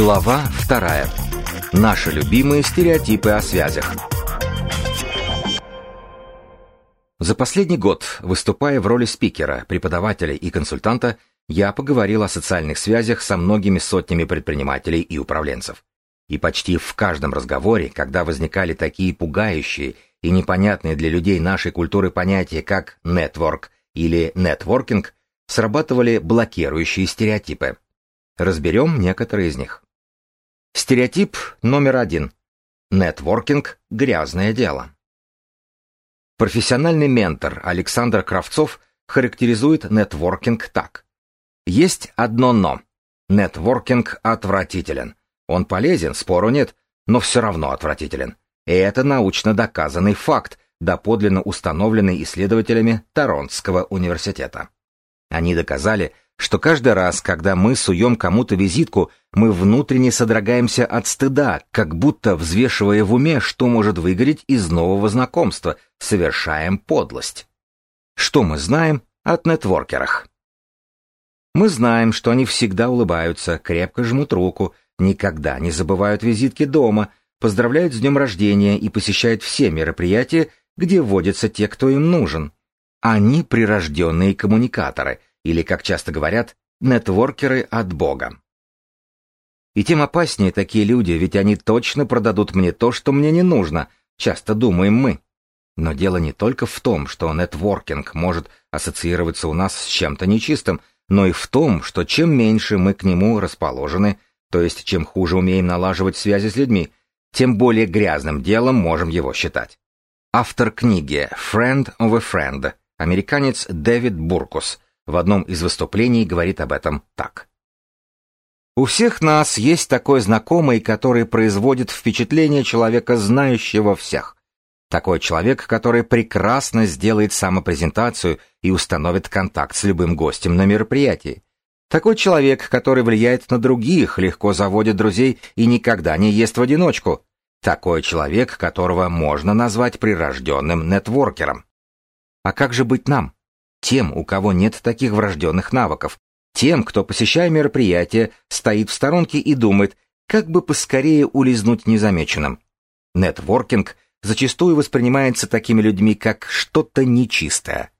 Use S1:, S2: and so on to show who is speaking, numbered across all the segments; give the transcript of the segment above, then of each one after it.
S1: Глава вторая. Наши любимые стереотипы о связях. За последний год, выступая в роли спикера, преподавателя и консультанта, я поговорил о социальных связях со многими сотнями предпринимателей и управленцев. И почти в каждом разговоре, когда возникали такие пугающие и непонятные для людей нашей культуры понятия, как «нетворк» или «нетворкинг», срабатывали блокирующие стереотипы. Разберем некоторые из них. Стереотип номер один. Нетворкинг – грязное дело. Профессиональный ментор Александр Кравцов характеризует нетворкинг так. Есть одно «но». Нетворкинг отвратителен. Он полезен, спору нет, но все равно отвратителен. И это научно доказанный факт, доподлинно установленный исследователями Торонтского университета. Они доказали, что каждый раз, когда мы суем кому-то визитку, мы внутренне содрогаемся от стыда, как будто взвешивая в уме, что может выгореть из нового знакомства, совершаем подлость. Что мы знаем от нетворкерах? Мы знаем, что они всегда улыбаются, крепко жмут руку, никогда не забывают визитки дома, поздравляют с днем рождения и посещают все мероприятия, где водятся те, кто им нужен. Они прирожденные коммуникаторы, или, как часто говорят, нетворкеры от Бога. И тем опаснее такие люди, ведь они точно продадут мне то, что мне не нужно, часто думаем мы. Но дело не только в том, что нетворкинг может ассоциироваться у нас с чем-то нечистым, но и в том, что чем меньше мы к нему расположены, то есть чем хуже умеем налаживать связи с людьми, тем более грязным делом можем его считать. Автор книги «Friend of a Friend», американец Дэвид Буркус, в одном из выступлений говорит об этом так. У всех нас есть такой знакомый, который производит впечатление человека, знающего всех. Такой человек, который прекрасно сделает самопрезентацию и установит контакт с любым гостем на мероприятии. Такой человек, который влияет на других, легко заводит друзей и никогда не ест в одиночку. Такой человек, которого можно назвать прирожденным нетворкером. А как же быть нам? Тем, у кого нет таких врожденных навыков. Тем, кто, посещая мероприятие, стоит в сторонке и думает, как бы поскорее улизнуть незамеченным. Нетворкинг зачастую воспринимается такими людьми как что-то нечистое.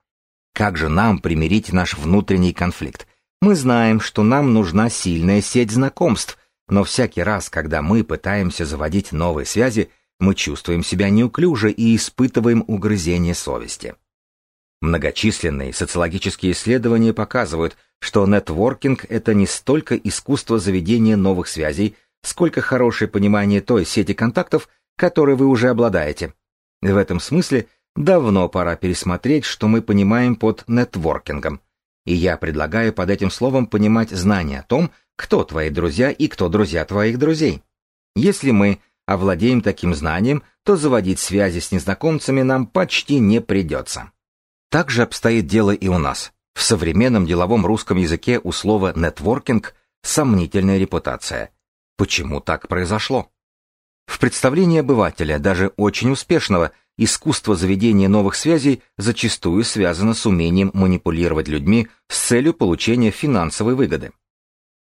S1: Как же нам примирить наш внутренний конфликт? Мы знаем, что нам нужна сильная сеть знакомств, но всякий раз, когда мы пытаемся заводить новые связи, мы чувствуем себя неуклюже и испытываем угрызение совести. Многочисленные социологические исследования показывают, что нетворкинг – это не столько искусство заведения новых связей, сколько хорошее понимание той сети контактов, которой вы уже обладаете. В этом смысле давно пора пересмотреть, что мы понимаем под нетворкингом – и я предлагаю под этим словом понимать знание о том, кто твои друзья и кто друзья твоих друзей. Если мы овладеем таким знанием, то заводить связи с незнакомцами нам почти не придется. Так же обстоит дело и у нас. В современном деловом русском языке у слова «нетворкинг» сомнительная репутация. Почему так произошло? В представлении обывателя, даже очень успешного, искусство заведения новых связей зачастую связано с умением манипулировать людьми с целью получения финансовой выгоды.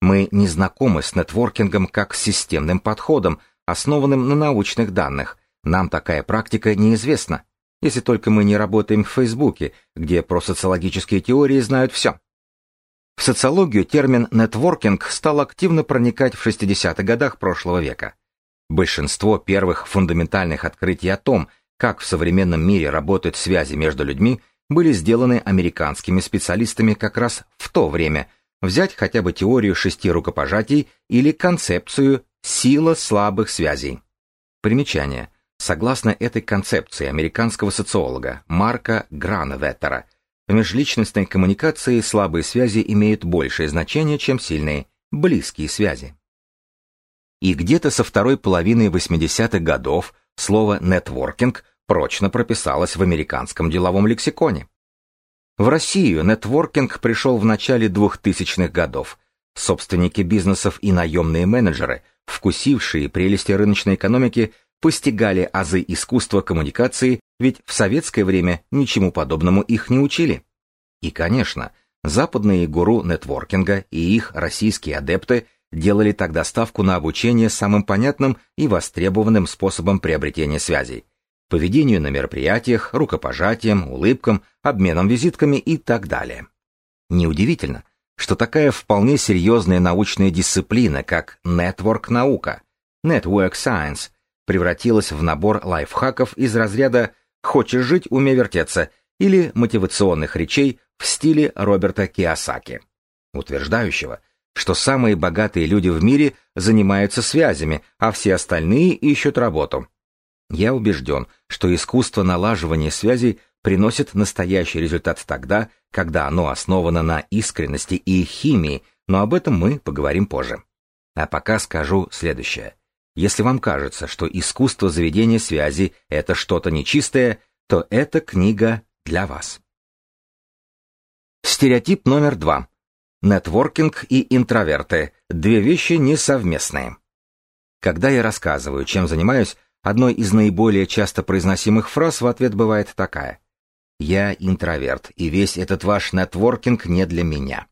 S1: Мы не знакомы с нетворкингом как с системным подходом, основанным на научных данных. Нам такая практика неизвестна, если только мы не работаем в Фейсбуке, где про социологические теории знают все. В социологию термин «нетворкинг» стал активно проникать в 60-х годах прошлого века. Большинство первых фундаментальных открытий о том, как в современном мире работают связи между людьми, были сделаны американскими специалистами как раз в то время. Взять хотя бы теорию шести рукопожатий или концепцию «сила слабых связей». Примечание. Согласно этой концепции американского социолога Марка Гранветтера, в межличностной коммуникации слабые связи имеют большее значение, чем сильные, близкие связи. И где-то со второй половины 80-х годов слово «нетворкинг» прочно прописалось в американском деловом лексиконе. В Россию нетворкинг пришел в начале 2000-х годов. Собственники бизнесов и наемные менеджеры, вкусившие прелести рыночной экономики, постигали азы искусства коммуникации, ведь в советское время ничему подобному их не учили. И, конечно, западные гуру нетворкинга и их российские адепты делали тогда ставку на обучение самым понятным и востребованным способом приобретения связей – поведению на мероприятиях, рукопожатием, улыбкам, обменом визитками и так далее. Неудивительно, что такая вполне серьезная научная дисциплина, как network-наука, network science, превратилась в набор лайфхаков из разряда «хочешь жить, умей вертеться» или мотивационных речей в стиле Роберта Киосаки, утверждающего, что самые богатые люди в мире занимаются связями, а все остальные ищут работу. Я убежден, что искусство налаживания связей приносит настоящий результат тогда, когда оно основано на искренности и химии, но об этом мы поговорим позже. А пока скажу следующее. Если вам кажется, что искусство заведения связи — это что-то нечистое, то эта книга для вас. Стереотип номер два. Нетворкинг и интроверты – две вещи несовместные. Когда я рассказываю, чем занимаюсь, одной из наиболее часто произносимых фраз в ответ бывает такая. «Я интроверт, и весь этот ваш нетворкинг не для меня».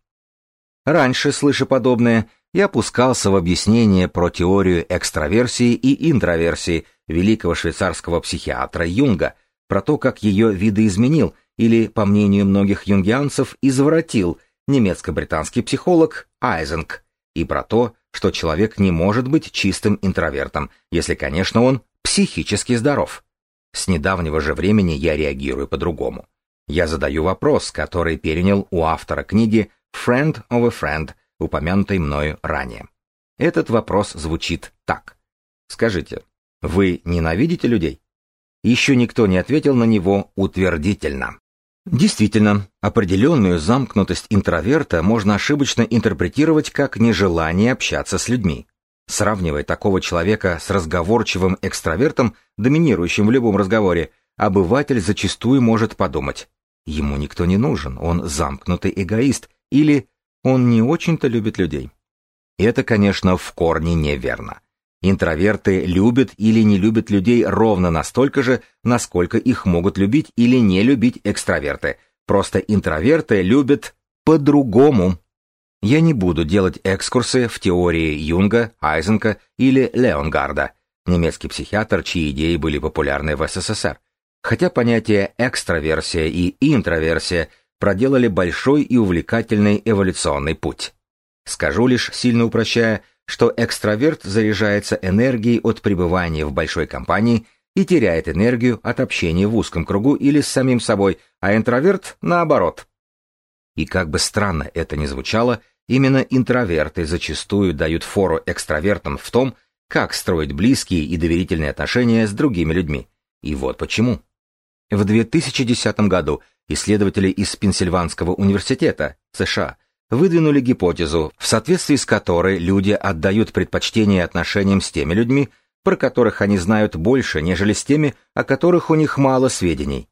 S1: Раньше, слыша подобное, я опускался в объяснение про теорию экстраверсии и интроверсии великого швейцарского психиатра Юнга, про то, как ее видоизменил или, по мнению многих юнгианцев, извратил немецко-британский психолог Айзенг, и про то, что человек не может быть чистым интровертом, если, конечно, он психически здоров. С недавнего же времени я реагирую по-другому. Я задаю вопрос, который перенял у автора книги «Friend of a Friend», упомянутой мною ранее. Этот вопрос звучит так. Скажите, вы ненавидите людей? Еще никто не ответил на него утвердительно. Действительно, определенную замкнутость интроверта можно ошибочно интерпретировать как нежелание общаться с людьми. Сравнивая такого человека с разговорчивым экстравертом, доминирующим в любом разговоре, обыватель зачастую может подумать, ему никто не нужен, он замкнутый эгоист, или он не очень-то любит людей. Это, конечно, в корне неверно. Интроверты любят или не любят людей ровно настолько же, насколько их могут любить или не любить экстраверты. Просто интроверты любят по-другому. Я не буду делать экскурсы в теории Юнга, Айзенка или Леонгарда, немецкий психиатр, чьи идеи были популярны в СССР. Хотя понятия экстраверсия и интроверсия проделали большой и увлекательный эволюционный путь. Скажу лишь, сильно упрощая, что экстраверт заряжается энергией от пребывания в большой компании и теряет энергию от общения в узком кругу или с самим собой, а интроверт наоборот. И как бы странно это ни звучало, именно интроверты зачастую дают фору экстравертам в том, как строить близкие и доверительные отношения с другими людьми. И вот почему. В 2010 году исследователи из Пенсильванского университета, США, выдвинули гипотезу, в соответствии с которой люди отдают предпочтение отношениям с теми людьми, про которых они знают больше, нежели с теми, о которых у них мало сведений.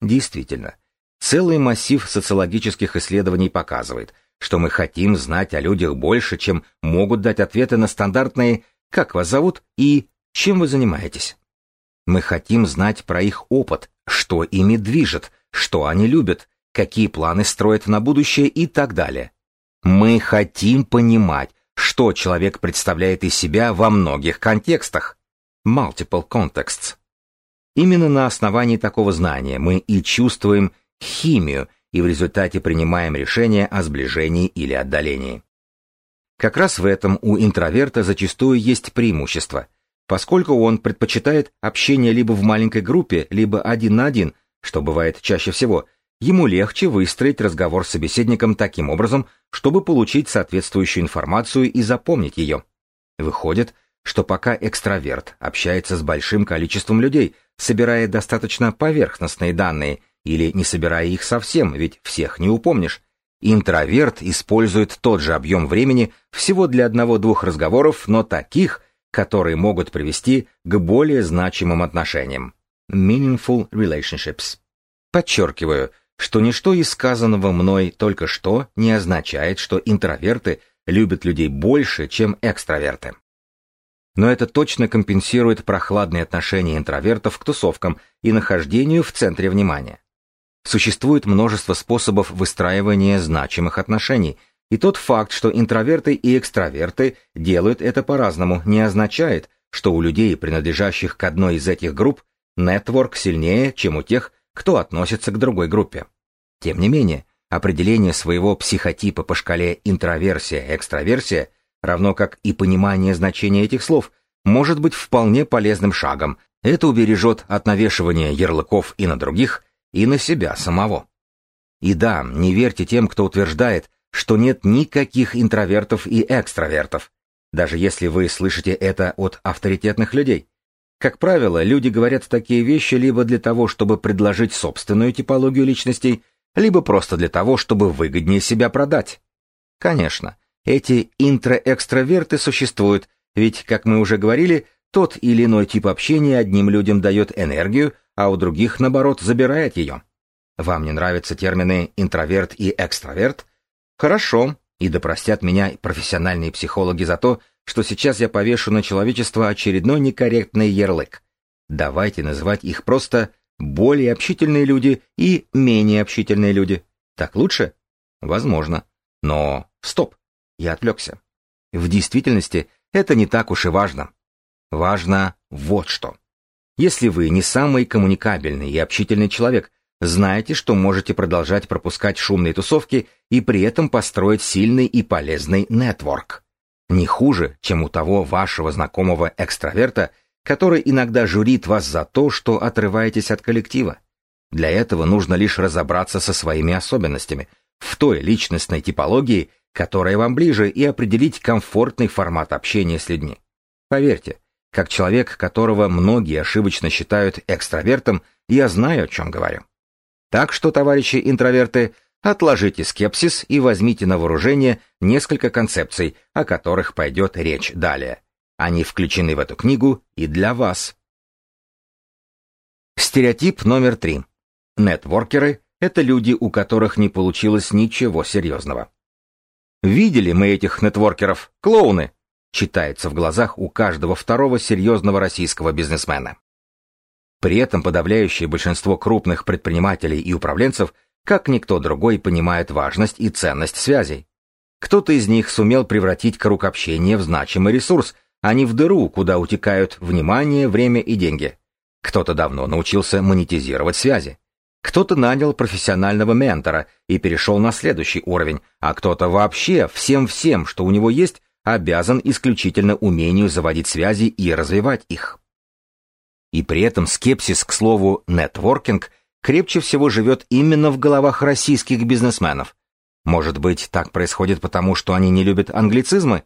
S1: Действительно, целый массив социологических исследований показывает, что мы хотим знать о людях больше, чем могут дать ответы на стандартные «как вас зовут» и «чем вы занимаетесь». Мы хотим знать про их опыт, что ими движет, что они любят, какие планы строят на будущее и так далее. Мы хотим понимать, что человек представляет из себя во многих контекстах. Multiple contexts. Именно на основании такого знания мы и чувствуем химию и в результате принимаем решение о сближении или отдалении. Как раз в этом у интроверта зачастую есть преимущество, поскольку он предпочитает общение либо в маленькой группе, либо один на один, что бывает чаще всего, ему легче выстроить разговор с собеседником таким образом, чтобы получить соответствующую информацию и запомнить ее. Выходит, что пока экстраверт общается с большим количеством людей, собирая достаточно поверхностные данные, или не собирая их совсем, ведь всех не упомнишь, интроверт использует тот же объем времени всего для одного-двух разговоров, но таких, которые могут привести к более значимым отношениям. Meaningful relationships. Подчеркиваю, что ничто из сказанного мной только что не означает, что интроверты любят людей больше, чем экстраверты. Но это точно компенсирует прохладные отношения интровертов к тусовкам и нахождению в центре внимания. Существует множество способов выстраивания значимых отношений, И тот факт, что интроверты и экстраверты делают это по-разному, не означает, что у людей, принадлежащих к одной из этих групп, нетворк сильнее, чем у тех, кто относится к другой группе. Тем не менее, определение своего психотипа по шкале интроверсия-экстраверсия, равно как и понимание значения этих слов, может быть вполне полезным шагом. Это убережет от навешивания ярлыков и на других, и на себя самого. И да, не верьте тем, кто утверждает, что нет никаких интровертов и экстравертов, даже если вы слышите это от авторитетных людей. Как правило, люди говорят такие вещи либо для того, чтобы предложить собственную типологию личностей, либо просто для того, чтобы выгоднее себя продать. Конечно, эти интроэкстраверты существуют, ведь, как мы уже говорили, тот или иной тип общения одним людям дает энергию, а у других, наоборот, забирает ее. Вам не нравятся термины «интроверт» и «экстраверт»? Хорошо, и да простят меня профессиональные психологи за то, что сейчас я повешу на человечество очередной некорректный ярлык. Давайте называть их просто более общительные люди и менее общительные люди. Так лучше? Возможно. Но стоп, я отвлекся. В действительности это не так уж и важно. Важно вот что. Если вы не самый коммуникабельный и общительный человек, знаете, что можете продолжать пропускать шумные тусовки и при этом построить сильный и полезный нетворк. Не хуже, чем у того вашего знакомого экстраверта, который иногда журит вас за то, что отрываетесь от коллектива. Для этого нужно лишь разобраться со своими особенностями, в той личностной типологии, которая вам ближе, и определить комфортный формат общения с людьми. Поверьте, как человек, которого многие ошибочно считают экстравертом, я знаю, о чем говорю. Так что, товарищи интроверты, Отложите скепсис и возьмите на вооружение несколько концепций, о которых пойдет речь далее. Они включены в эту книгу и для вас. Стереотип номер три. Нетворкеры — это люди, у которых не получилось ничего серьезного. «Видели мы этих нетворкеров? Клоуны!» читается в глазах у каждого второго серьезного российского бизнесмена. При этом подавляющее большинство крупных предпринимателей и управленцев – как никто другой понимает важность и ценность связей. Кто-то из них сумел превратить круг общения в значимый ресурс, а не в дыру, куда утекают внимание, время и деньги. Кто-то давно научился монетизировать связи. Кто-то нанял профессионального ментора и перешел на следующий уровень, а кто-то вообще всем-всем, что у него есть, обязан исключительно умению заводить связи и развивать их. И при этом скепсис к слову «нетворкинг» крепче всего живет именно в головах российских бизнесменов. Может быть, так происходит потому, что они не любят англицизмы?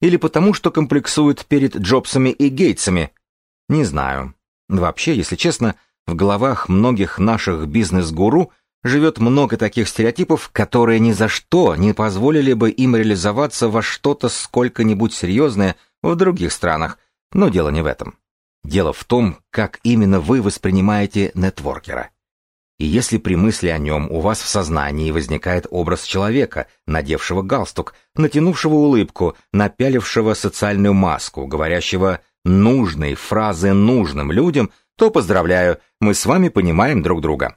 S1: Или потому, что комплексуют перед Джобсами и Гейтсами? Не знаю. Вообще, если честно, в головах многих наших бизнес-гуру живет много таких стереотипов, которые ни за что не позволили бы им реализоваться во что-то сколько-нибудь серьезное в других странах, но дело не в этом. Дело в том, как именно вы воспринимаете нетворкера. И если при мысли о нем у вас в сознании возникает образ человека, надевшего галстук, натянувшего улыбку, напялившего социальную маску, говорящего нужные фразы нужным людям, то поздравляю, мы с вами понимаем друг друга.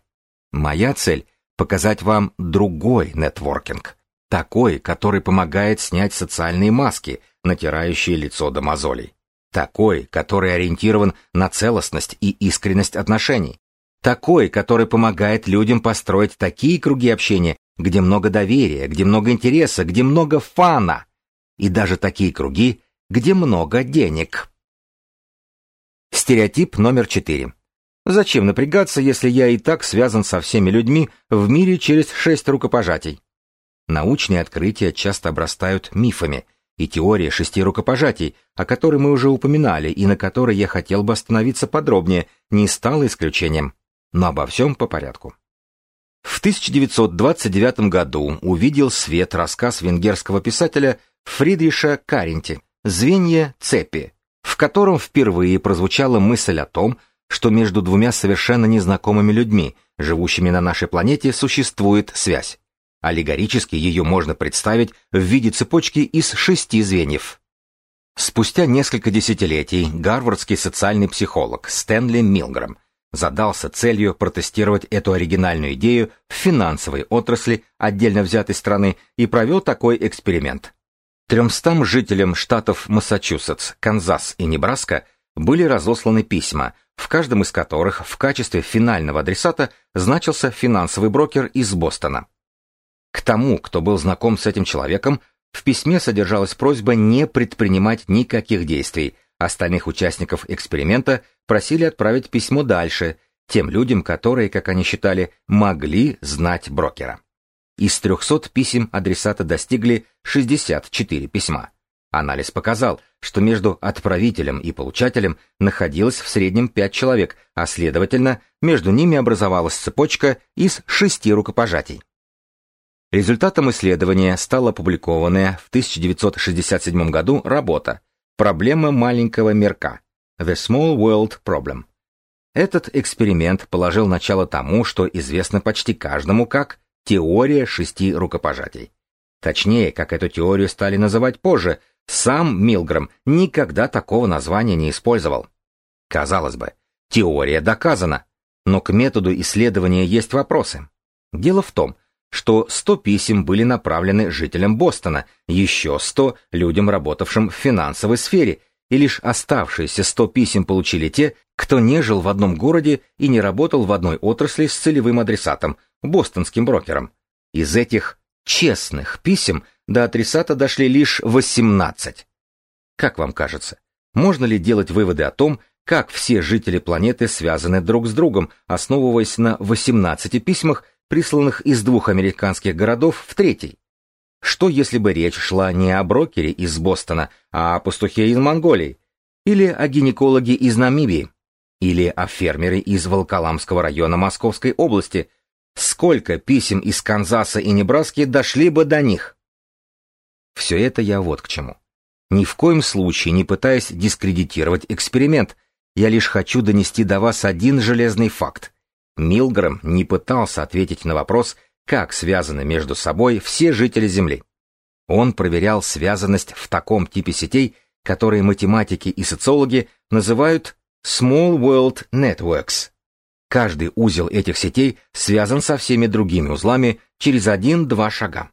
S1: Моя цель — показать вам другой нетворкинг, такой, который помогает снять социальные маски, натирающие лицо до мозолей. Такой, который ориентирован на целостность и искренность отношений, такой, который помогает людям построить такие круги общения, где много доверия, где много интереса, где много фана. И даже такие круги, где много денег. Стереотип номер четыре. Зачем напрягаться, если я и так связан со всеми людьми в мире через шесть рукопожатий? Научные открытия часто обрастают мифами, и теория шести рукопожатий, о которой мы уже упоминали и на которой я хотел бы остановиться подробнее, не стала исключением. Но обо всем по порядку. В 1929 году увидел свет рассказ венгерского писателя Фридриша Каренти «Звенья цепи», в котором впервые прозвучала мысль о том, что между двумя совершенно незнакомыми людьми, живущими на нашей планете, существует связь. Аллегорически ее можно представить в виде цепочки из шести звеньев. Спустя несколько десятилетий гарвардский социальный психолог Стэнли Милграм задался целью протестировать эту оригинальную идею в финансовой отрасли отдельно взятой страны и провел такой эксперимент. Тремстам жителям штатов Массачусетс, Канзас и Небраска были разосланы письма, в каждом из которых в качестве финального адресата значился финансовый брокер из Бостона. К тому, кто был знаком с этим человеком, в письме содержалась просьба не предпринимать никаких действий, остальных участников эксперимента просили отправить письмо дальше, тем людям, которые, как они считали, могли знать брокера. Из 300 писем адресата достигли 64 письма. Анализ показал, что между отправителем и получателем находилось в среднем 5 человек, а следовательно, между ними образовалась цепочка из шести рукопожатий. Результатом исследования стала опубликованная в 1967 году работа «Проблема маленького мирка» The Small World Problem. Этот эксперимент положил начало тому, что известно почти каждому как теория шести рукопожатий. Точнее, как эту теорию стали называть позже, сам Милграм никогда такого названия не использовал. Казалось бы, теория доказана, но к методу исследования есть вопросы. Дело в том, что 100 писем были направлены жителям Бостона, еще 100 людям, работавшим в финансовой сфере, и лишь оставшиеся 100 писем получили те, кто не жил в одном городе и не работал в одной отрасли с целевым адресатом, бостонским брокером. Из этих честных писем до адресата дошли лишь 18. Как вам кажется, можно ли делать выводы о том, как все жители планеты связаны друг с другом, основываясь на 18 письмах, присланных из двух американских городов в третий. Что если бы речь шла не о брокере из Бостона, а о пастухе из Монголии, или о гинекологе из Намибии, или о фермере из Волколамского района Московской области, сколько писем из Канзаса и Небраски дошли бы до них? Все это я вот к чему. Ни в коем случае не пытаясь дискредитировать эксперимент, я лишь хочу донести до вас один железный факт. Милгрэм не пытался ответить на вопрос, как связаны между собой все жители Земли. Он проверял связанность в таком типе сетей, которые математики и социологи называют Small World Networks. Каждый узел этих сетей связан со всеми другими узлами через один-два шага.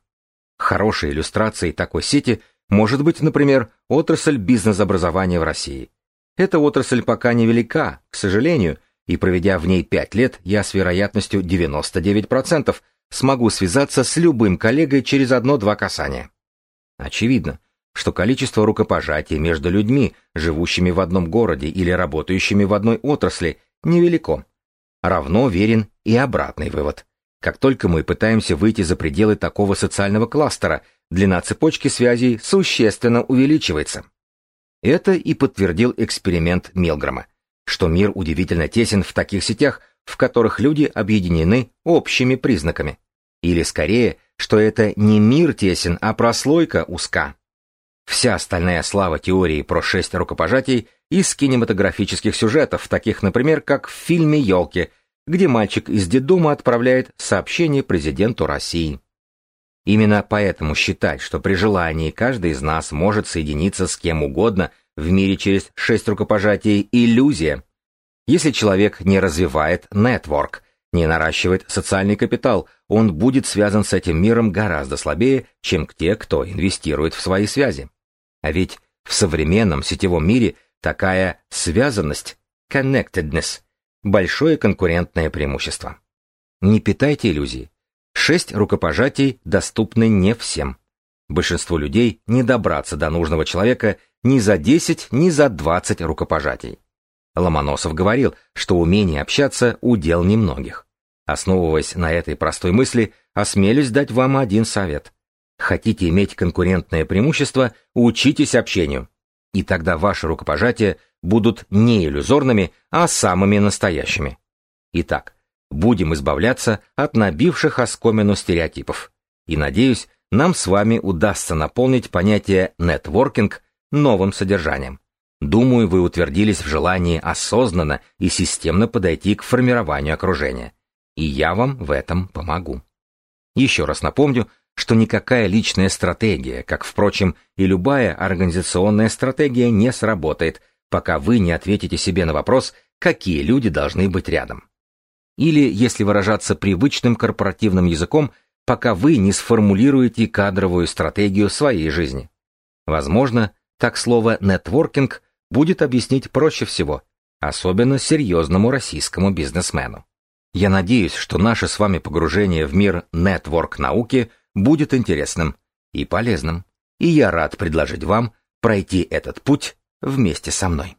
S1: Хорошей иллюстрацией такой сети может быть, например, отрасль бизнес-образования в России. Эта отрасль пока невелика, к сожалению, и проведя в ней 5 лет, я с вероятностью 99% смогу связаться с любым коллегой через одно-два касания. Очевидно, что количество рукопожатий между людьми, живущими в одном городе или работающими в одной отрасли, невелико. Равно верен и обратный вывод. Как только мы пытаемся выйти за пределы такого социального кластера, длина цепочки связей существенно увеличивается. Это и подтвердил эксперимент Милгрома что мир удивительно тесен в таких сетях, в которых люди объединены общими признаками. Или скорее, что это не мир тесен, а прослойка узка. Вся остальная слава теории про шесть рукопожатий из кинематографических сюжетов, таких, например, как в фильме «Елки», где мальчик из детдома отправляет сообщение президенту России. Именно поэтому считать, что при желании каждый из нас может соединиться с кем угодно в мире через шесть рукопожатий – иллюзия. Если человек не развивает нетворк, не наращивает социальный капитал, он будет связан с этим миром гораздо слабее, чем те, кто инвестирует в свои связи. А ведь в современном сетевом мире такая связанность, connectedness, большое конкурентное преимущество. Не питайте иллюзий. Шесть рукопожатий доступны не всем. Большинству людей не добраться до нужного человека ни за 10, ни за 20 рукопожатий. Ломоносов говорил, что умение общаться – удел немногих. Основываясь на этой простой мысли, осмелюсь дать вам один совет. Хотите иметь конкурентное преимущество – учитесь общению. И тогда ваши рукопожатия будут не иллюзорными, а самыми настоящими. Итак, будем избавляться от набивших оскомину стереотипов. И надеюсь, нам с вами удастся наполнить понятие «нетворкинг» новым содержанием. Думаю, вы утвердились в желании осознанно и системно подойти к формированию окружения. И я вам в этом помогу. Еще раз напомню, что никакая личная стратегия, как, впрочем, и любая организационная стратегия не сработает, пока вы не ответите себе на вопрос, какие люди должны быть рядом. Или, если выражаться привычным корпоративным языком, пока вы не сформулируете кадровую стратегию своей жизни. Возможно, так слово «нетворкинг» будет объяснить проще всего, особенно серьезному российскому бизнесмену. Я надеюсь, что наше с вами погружение в мир нетворк-науки будет интересным и полезным, и я рад предложить вам пройти этот путь вместе со мной.